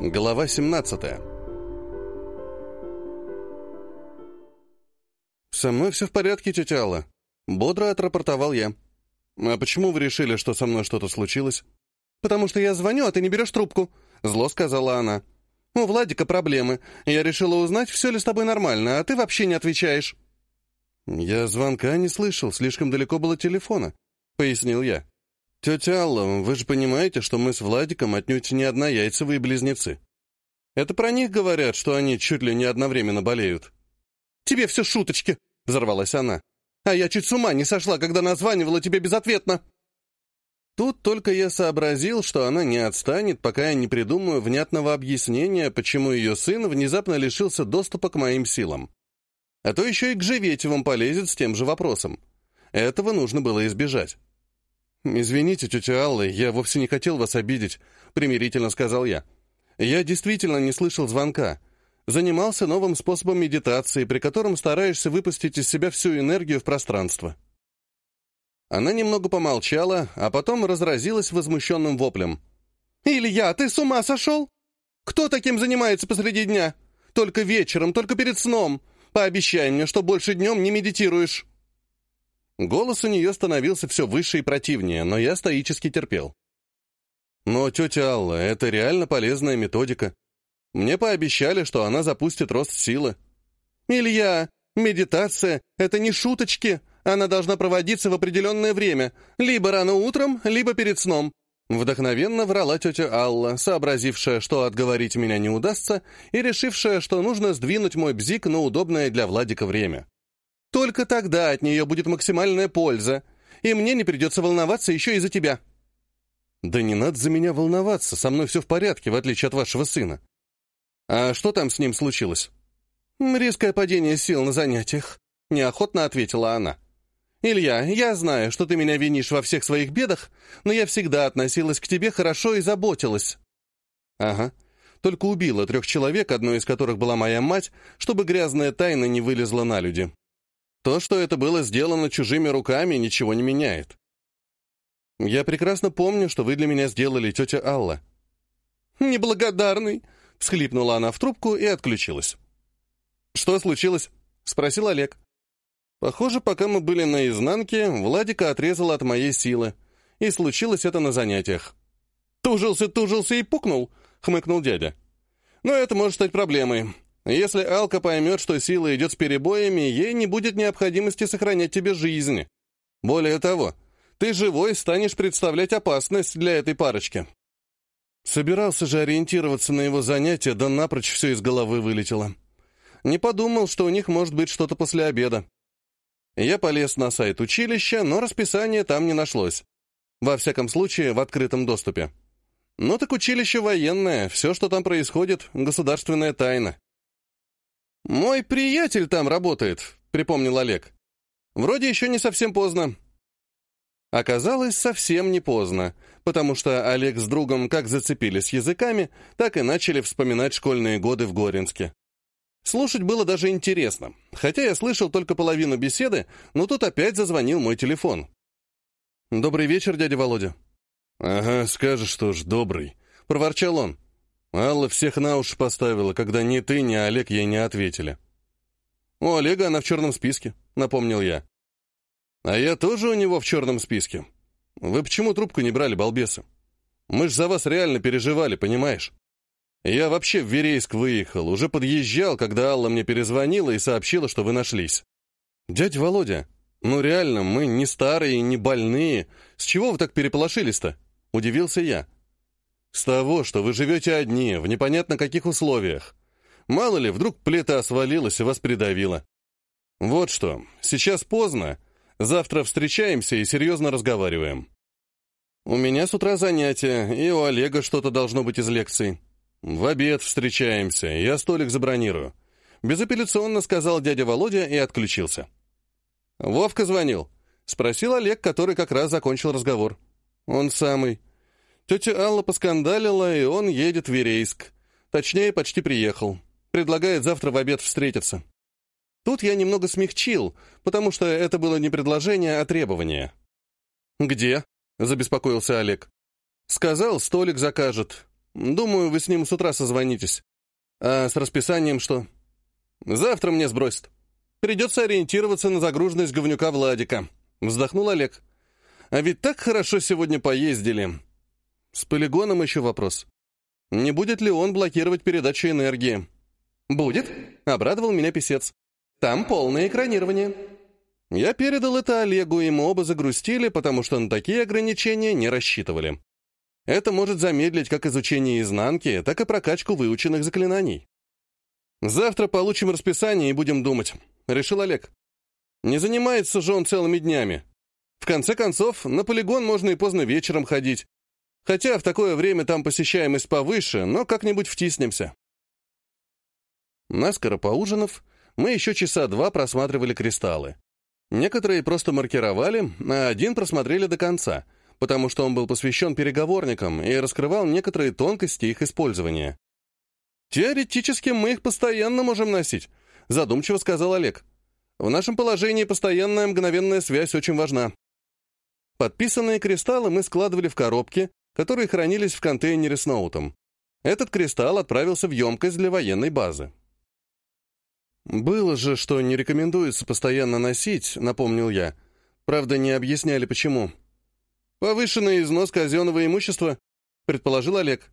Глава 17 «Со мной все в порядке, тетя Алла», — бодро отрапортовал я. «А почему вы решили, что со мной что-то случилось?» «Потому что я звоню, а ты не берешь трубку», — зло сказала она. «У Владика проблемы. Я решила узнать, все ли с тобой нормально, а ты вообще не отвечаешь». «Я звонка не слышал, слишком далеко было телефона», — пояснил я. «Тетя Алла, вы же понимаете, что мы с Владиком отнюдь не однояйцевые близнецы. Это про них говорят, что они чуть ли не одновременно болеют». «Тебе все шуточки», — взорвалась она. «А я чуть с ума не сошла, когда названивала тебе безответно». Тут только я сообразил, что она не отстанет, пока я не придумаю внятного объяснения, почему ее сын внезапно лишился доступа к моим силам. А то еще и к Живетевым полезет с тем же вопросом. Этого нужно было избежать. «Извините, тетя Алла, я вовсе не хотел вас обидеть», — примирительно сказал я. «Я действительно не слышал звонка. Занимался новым способом медитации, при котором стараешься выпустить из себя всю энергию в пространство». Она немного помолчала, а потом разразилась возмущенным воплем. «Илья, ты с ума сошел? Кто таким занимается посреди дня? Только вечером, только перед сном. Пообещай мне, что больше днем не медитируешь». Голос у нее становился все выше и противнее, но я стоически терпел. «Но, тетя Алла, это реально полезная методика. Мне пообещали, что она запустит рост силы». «Илья, медитация — это не шуточки. Она должна проводиться в определенное время, либо рано утром, либо перед сном». Вдохновенно врала тетя Алла, сообразившая, что отговорить меня не удастся, и решившая, что нужно сдвинуть мой бзик на удобное для Владика время. Только тогда от нее будет максимальная польза, и мне не придется волноваться еще из-за тебя». «Да не надо за меня волноваться, со мной все в порядке, в отличие от вашего сына. А что там с ним случилось?» «Резкое падение сил на занятиях», — неохотно ответила она. «Илья, я знаю, что ты меня винишь во всех своих бедах, но я всегда относилась к тебе хорошо и заботилась». «Ага, только убила трех человек, одной из которых была моя мать, чтобы грязная тайна не вылезла на люди. То, что это было сделано чужими руками, ничего не меняет. Я прекрасно помню, что вы для меня сделали, тетя Алла. «Неблагодарный!» — всхлипнула она в трубку и отключилась. «Что случилось?» — спросил Олег. Похоже, пока мы были на изнанке, Владика отрезал от моей силы, и случилось это на занятиях. «Тужился, тужился и пукнул», — хмыкнул дядя. «Но это может стать проблемой. Если Алка поймет, что сила идет с перебоями, ей не будет необходимости сохранять тебе жизнь. Более того, ты живой станешь представлять опасность для этой парочки. Собирался же ориентироваться на его занятия, да напрочь все из головы вылетело. Не подумал, что у них может быть что-то после обеда. Я полез на сайт училища, но расписания там не нашлось. Во всяком случае, в открытом доступе. Ну так училище военное, все, что там происходит, государственная тайна. «Мой приятель там работает», — припомнил Олег. «Вроде еще не совсем поздно». Оказалось, совсем не поздно, потому что Олег с другом как зацепились языками, так и начали вспоминать школьные годы в Горинске. Слушать было даже интересно, хотя я слышал только половину беседы, но тут опять зазвонил мой телефон. «Добрый вечер, дядя Володя». «Ага, скажешь, что ж, добрый», — проворчал он. Алла всех на уши поставила, когда ни ты, ни Олег ей не ответили. «У Олега она в черном списке», — напомнил я. «А я тоже у него в черном списке. Вы почему трубку не брали, балбесы? Мы ж за вас реально переживали, понимаешь? Я вообще в Верейск выехал, уже подъезжал, когда Алла мне перезвонила и сообщила, что вы нашлись. Дядя Володя, ну реально, мы не старые, не больные. С чего вы так переполошились-то?» — удивился я. С того, что вы живете одни, в непонятно каких условиях. Мало ли, вдруг плита свалилась и вас придавила. Вот что, сейчас поздно. Завтра встречаемся и серьезно разговариваем. У меня с утра занятия, и у Олега что-то должно быть из лекций. В обед встречаемся, я столик забронирую. Безапелляционно сказал дядя Володя и отключился. «Вовка звонил?» — спросил Олег, который как раз закончил разговор. «Он самый». Тетя Алла поскандалила, и он едет в Верейск. Точнее, почти приехал. Предлагает завтра в обед встретиться. Тут я немного смягчил, потому что это было не предложение, а требование. «Где?» — забеспокоился Олег. «Сказал, столик закажет. Думаю, вы с ним с утра созвонитесь. А с расписанием что? Завтра мне сбросят. Придется ориентироваться на загруженность говнюка Владика. Вздохнул Олег. А ведь так хорошо сегодня поездили. С полигоном еще вопрос. Не будет ли он блокировать передачу энергии? Будет, обрадовал меня писец. Там полное экранирование. Я передал это Олегу, и мы оба загрустили, потому что на такие ограничения не рассчитывали. Это может замедлить как изучение изнанки, так и прокачку выученных заклинаний. «Завтра получим расписание и будем думать», — решил Олег. «Не занимается же он целыми днями. В конце концов, на полигон можно и поздно вечером ходить. Хотя в такое время там посещаемость повыше, но как-нибудь втиснемся». Наскоро поужинав, мы еще часа два просматривали кристаллы. Некоторые просто маркировали, а один просмотрели до конца — потому что он был посвящен переговорникам и раскрывал некоторые тонкости их использования. «Теоретически мы их постоянно можем носить», — задумчиво сказал Олег. «В нашем положении постоянная мгновенная связь очень важна». Подписанные кристаллы мы складывали в коробки, которые хранились в контейнере с ноутом. Этот кристалл отправился в емкость для военной базы. «Было же, что не рекомендуется постоянно носить», — напомнил я. Правда, не объясняли, почему. «Повышенный износ казенного имущества», — предположил Олег.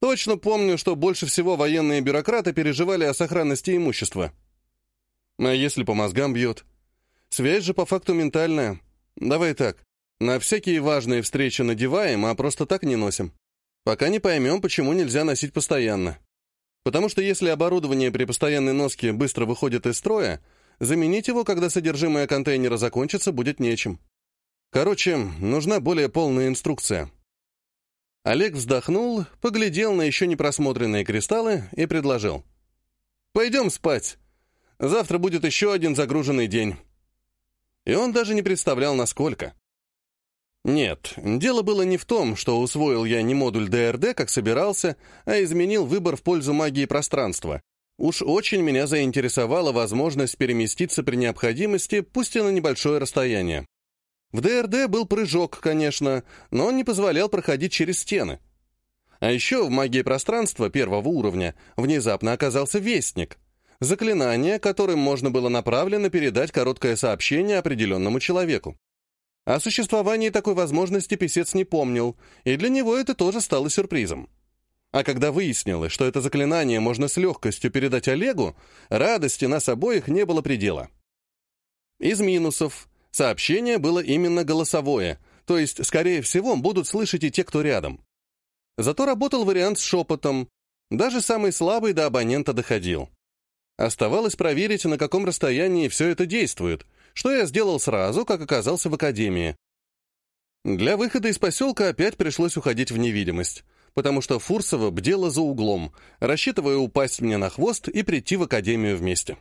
«Точно помню, что больше всего военные бюрократы переживали о сохранности имущества». «А если по мозгам бьет?» «Связь же по факту ментальная. Давай так, на всякие важные встречи надеваем, а просто так не носим. Пока не поймем, почему нельзя носить постоянно. Потому что если оборудование при постоянной носке быстро выходит из строя, заменить его, когда содержимое контейнера закончится, будет нечем. Короче, нужна более полная инструкция. Олег вздохнул, поглядел на еще не просмотренные кристаллы и предложил. «Пойдем спать. Завтра будет еще один загруженный день». И он даже не представлял, насколько. Нет, дело было не в том, что усвоил я не модуль ДРД, как собирался, а изменил выбор в пользу магии пространства. Уж очень меня заинтересовала возможность переместиться при необходимости, пусть и на небольшое расстояние. В ДРД был прыжок, конечно, но он не позволял проходить через стены. А еще в магии пространства первого уровня внезапно оказался Вестник. Заклинание, которым можно было направленно передать короткое сообщение определенному человеку. О существовании такой возможности писец не помнил, и для него это тоже стало сюрпризом. А когда выяснилось, что это заклинание можно с легкостью передать Олегу, радости нас обоих не было предела. Из минусов Сообщение было именно голосовое, то есть, скорее всего, будут слышать и те, кто рядом. Зато работал вариант с шепотом. Даже самый слабый до абонента доходил. Оставалось проверить, на каком расстоянии все это действует, что я сделал сразу, как оказался в академии. Для выхода из поселка опять пришлось уходить в невидимость, потому что Фурсова бдела за углом, рассчитывая упасть мне на хвост и прийти в академию вместе.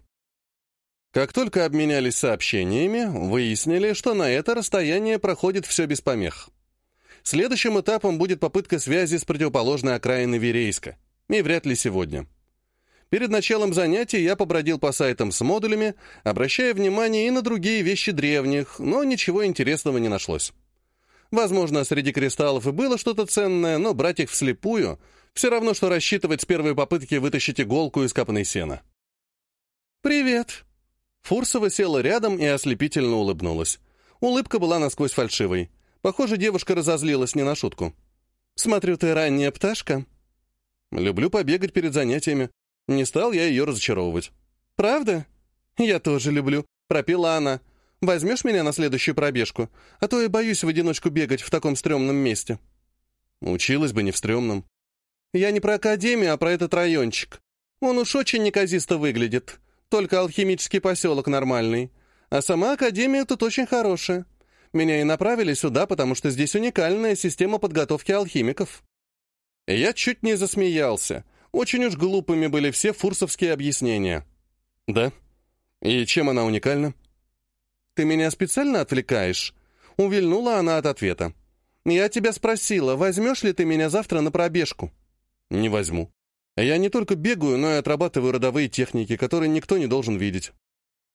Как только обменялись сообщениями, выяснили, что на это расстояние проходит все без помех. Следующим этапом будет попытка связи с противоположной окраиной Верейска. И вряд ли сегодня. Перед началом занятий я побродил по сайтам с модулями, обращая внимание и на другие вещи древних, но ничего интересного не нашлось. Возможно, среди кристаллов и было что-то ценное, но брать их вслепую — все равно, что рассчитывать с первой попытки вытащить иголку из капной сена. «Привет!» Фурсова села рядом и ослепительно улыбнулась. Улыбка была насквозь фальшивой. Похоже, девушка разозлилась не на шутку. «Смотрю, ты ранняя пташка». «Люблю побегать перед занятиями. Не стал я ее разочаровывать». «Правда?» «Я тоже люблю», — пропила она. «Возьмешь меня на следующую пробежку? А то я боюсь в одиночку бегать в таком стрёмном месте». «Училась бы не в стрёмном». «Я не про академию, а про этот райончик. Он уж очень неказисто выглядит. Только алхимический поселок нормальный. А сама академия тут очень хорошая. Меня и направили сюда, потому что здесь уникальная система подготовки алхимиков». Я чуть не засмеялся. Очень уж глупыми были все фурсовские объяснения. «Да? И чем она уникальна?» «Ты меня специально отвлекаешь?» Увильнула она от ответа. «Я тебя спросила, возьмешь ли ты меня завтра на пробежку?» «Не возьму. Я не только бегаю, но и отрабатываю родовые техники, которые никто не должен видеть.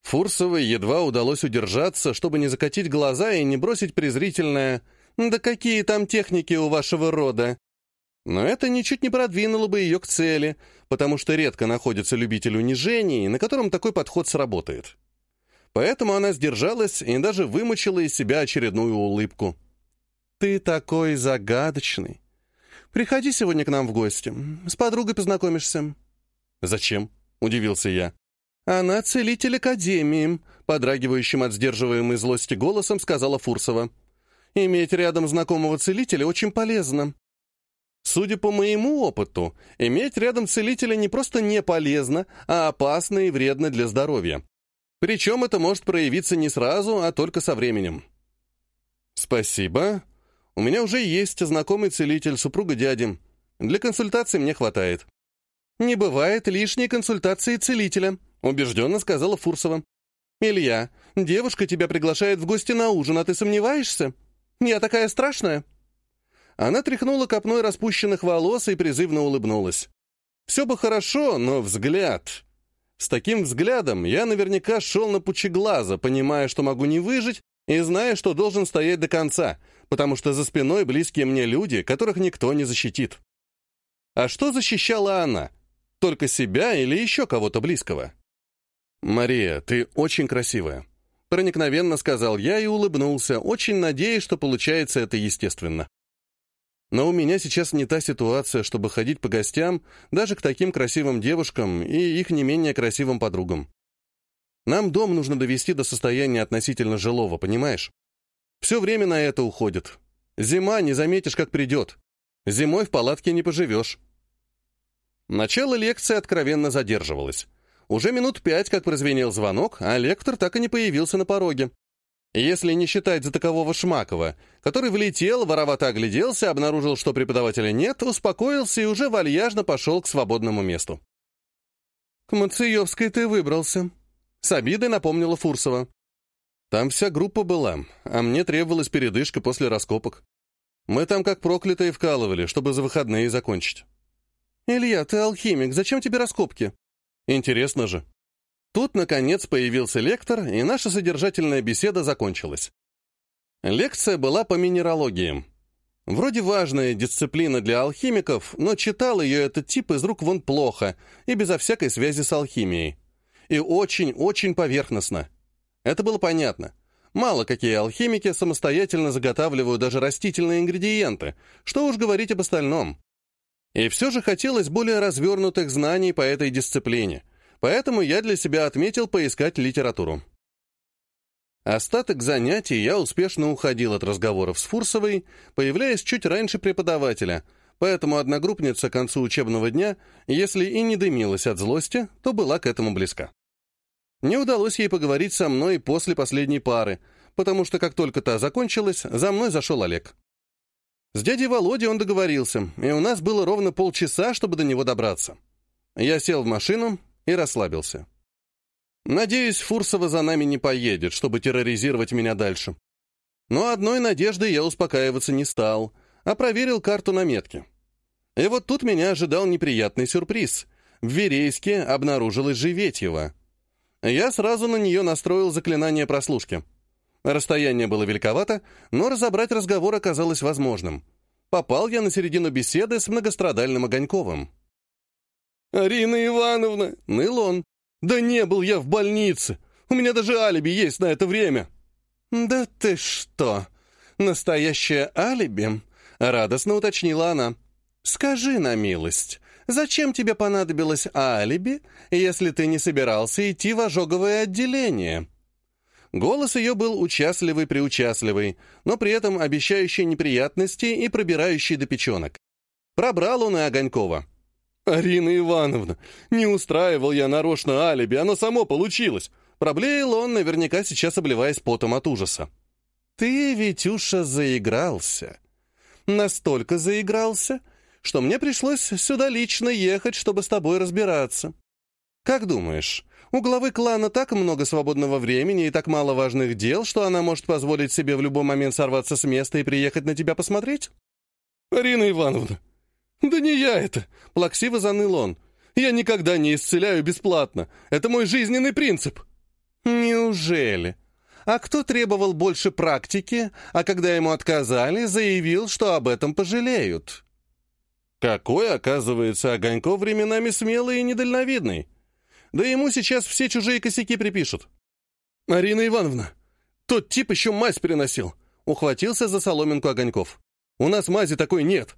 Фурсовой едва удалось удержаться, чтобы не закатить глаза и не бросить презрительное «Да какие там техники у вашего рода?» Но это ничуть не продвинуло бы ее к цели, потому что редко находится любитель унижений, на котором такой подход сработает. Поэтому она сдержалась и даже вымучила из себя очередную улыбку. «Ты такой загадочный. Приходи сегодня к нам в гости. С подругой познакомишься». «Зачем?» — удивился я. «Она целитель Академии», — подрагивающим от сдерживаемой злости голосом сказала Фурсова. «Иметь рядом знакомого целителя очень полезно. Судя по моему опыту, иметь рядом целителя не просто не полезно, а опасно и вредно для здоровья. Причем это может проявиться не сразу, а только со временем. Спасибо. У меня уже есть знакомый целитель, супруга дяди. Для консультации мне хватает. Не бывает лишней консультации целителя, убежденно сказала Фурсова. Илья, девушка тебя приглашает в гости на ужин, а ты сомневаешься? Я такая страшная? Она тряхнула копной распущенных волос и призывно улыбнулась. Все бы хорошо, но взгляд... С таким взглядом я наверняка шел на пучеглаза, понимая, что могу не выжить, и зная, что должен стоять до конца, потому что за спиной близкие мне люди, которых никто не защитит. А что защищала она? Только себя или еще кого-то близкого? «Мария, ты очень красивая», — проникновенно сказал я и улыбнулся, очень надеясь, что получается это естественно. Но у меня сейчас не та ситуация, чтобы ходить по гостям даже к таким красивым девушкам и их не менее красивым подругам. Нам дом нужно довести до состояния относительно жилого, понимаешь? Все время на это уходит. Зима, не заметишь, как придет. Зимой в палатке не поживешь. Начало лекции откровенно задерживалось. Уже минут пять, как прозвенел звонок, а лектор так и не появился на пороге. Если не считать за такового Шмакова, который влетел, воровато огляделся, обнаружил, что преподавателя нет, успокоился и уже вальяжно пошел к свободному месту. «К Мациевской ты выбрался», — с обидой напомнила Фурсова. «Там вся группа была, а мне требовалась передышка после раскопок. Мы там как проклятые вкалывали, чтобы за выходные закончить». «Илья, ты алхимик, зачем тебе раскопки?» «Интересно же». Тут, наконец, появился лектор, и наша содержательная беседа закончилась. Лекция была по минералогии. Вроде важная дисциплина для алхимиков, но читал ее этот тип из рук вон плохо и безо всякой связи с алхимией. И очень-очень поверхностно. Это было понятно. Мало какие алхимики самостоятельно заготавливают даже растительные ингредиенты, что уж говорить об остальном. И все же хотелось более развернутых знаний по этой дисциплине — поэтому я для себя отметил поискать литературу. Остаток занятий я успешно уходил от разговоров с Фурсовой, появляясь чуть раньше преподавателя, поэтому одногруппница к концу учебного дня, если и не дымилась от злости, то была к этому близка. Не удалось ей поговорить со мной после последней пары, потому что как только та закончилась, за мной зашел Олег. С дядей Володей он договорился, и у нас было ровно полчаса, чтобы до него добраться. Я сел в машину, и расслабился. Надеюсь, Фурсова за нами не поедет, чтобы терроризировать меня дальше. Но одной надеждой я успокаиваться не стал, а проверил карту на метке. И вот тут меня ожидал неприятный сюрприз. В Верейске обнаружилась Живетьева. Я сразу на нее настроил заклинание прослушки. Расстояние было великовато, но разобрать разговор оказалось возможным. Попал я на середину беседы с многострадальным Огоньковым. «Арина Ивановна!» — ныл он. «Да не был я в больнице! У меня даже алиби есть на это время!» «Да ты что! Настоящее алиби?» — радостно уточнила она. «Скажи на милость, зачем тебе понадобилось алиби, если ты не собирался идти в ожоговое отделение?» Голос ее был участливый-приучастливый, но при этом обещающий неприятности и пробирающий до печенок. Пробрал он и Огонькова. «Арина Ивановна, не устраивал я нарочно алиби, оно само получилось!» Проблеял он, наверняка сейчас обливаясь потом от ужаса. «Ты, Витюша, заигрался. Настолько заигрался, что мне пришлось сюда лично ехать, чтобы с тобой разбираться. Как думаешь, у главы клана так много свободного времени и так мало важных дел, что она может позволить себе в любой момент сорваться с места и приехать на тебя посмотреть?» «Арина Ивановна, «Да не я это!» — плаксиво заныл он. «Я никогда не исцеляю бесплатно. Это мой жизненный принцип». «Неужели? А кто требовал больше практики, а когда ему отказали, заявил, что об этом пожалеют?» Какой, оказывается, Огоньков временами смелый и недальновидный. Да ему сейчас все чужие косяки припишут. «Марина Ивановна, тот тип еще мазь переносил», — ухватился за соломинку Огоньков. «У нас мази такой нет».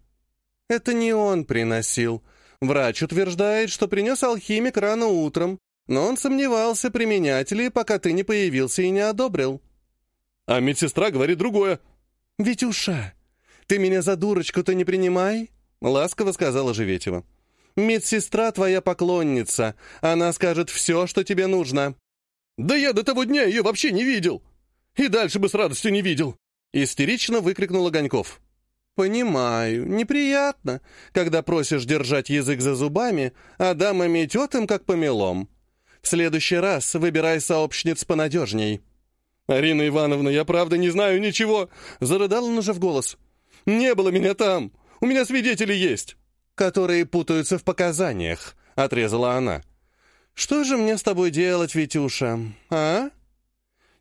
«Это не он приносил. Врач утверждает, что принес алхимик рано утром, но он сомневался, применять ли, пока ты не появился и не одобрил». «А медсестра говорит другое». «Витюша, ты меня за дурочку-то не принимай», — ласково сказала Живетева. «Медсестра твоя поклонница. Она скажет все, что тебе нужно». «Да я до того дня ее вообще не видел! И дальше бы с радостью не видел!» Истерично выкрикнул Огоньков. «Понимаю, неприятно, когда просишь держать язык за зубами, а дама метет им, как помелом. В следующий раз выбирай сообщниц понадежней». «Арина Ивановна, я правда не знаю ничего!» Зарыдал он уже в голос. «Не было меня там! У меня свидетели есть!» «Которые путаются в показаниях», — отрезала она. «Что же мне с тобой делать, Витюша, а?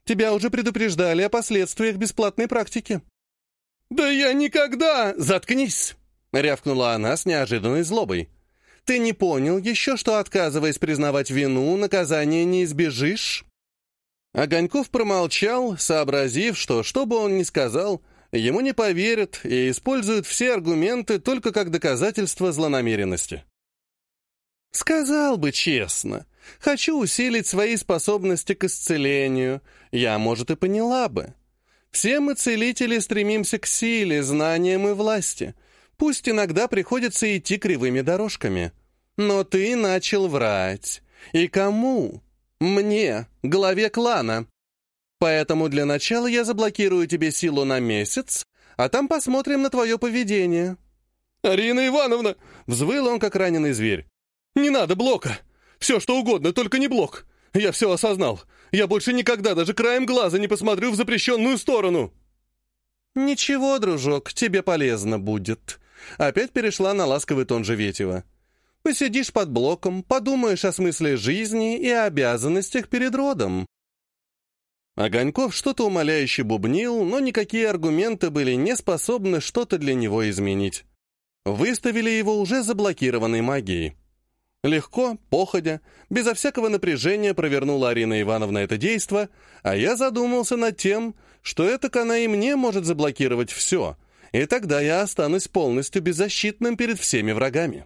Тебя уже предупреждали о последствиях бесплатной практики». «Да я никогда...» «Заткнись!» — рявкнула она с неожиданной злобой. «Ты не понял еще, что, отказываясь признавать вину, наказание не избежишь?» Огоньков промолчал, сообразив, что, что бы он ни сказал, ему не поверят и используют все аргументы только как доказательство злонамеренности. Сказал бы честно. Хочу усилить свои способности к исцелению. Я, может, и поняла бы. Все мы, целители, стремимся к силе, знаниям и власти. Пусть иногда приходится идти кривыми дорожками. Но ты начал врать. И кому? Мне, главе клана. Поэтому для начала я заблокирую тебе силу на месяц, а там посмотрим на твое поведение». «Арина Ивановна!» — взвыл он, как раненый зверь. «Не надо блока! Все, что угодно, только не блок! Я все осознал! Я больше никогда даже краем глаза не посмотрю в запрещенную сторону!» «Ничего, дружок, тебе полезно будет». Опять перешла на ласковый тон Живетева. «Посидишь под блоком, подумаешь о смысле жизни и обязанностях перед родом». Огоньков что-то умоляюще бубнил, но никакие аргументы были не способны что-то для него изменить. Выставили его уже заблокированной магией. Легко, походя, безо всякого напряжения провернула Арина Ивановна это действо, а я задумался над тем, что это она и мне может заблокировать все, и тогда я останусь полностью беззащитным перед всеми врагами.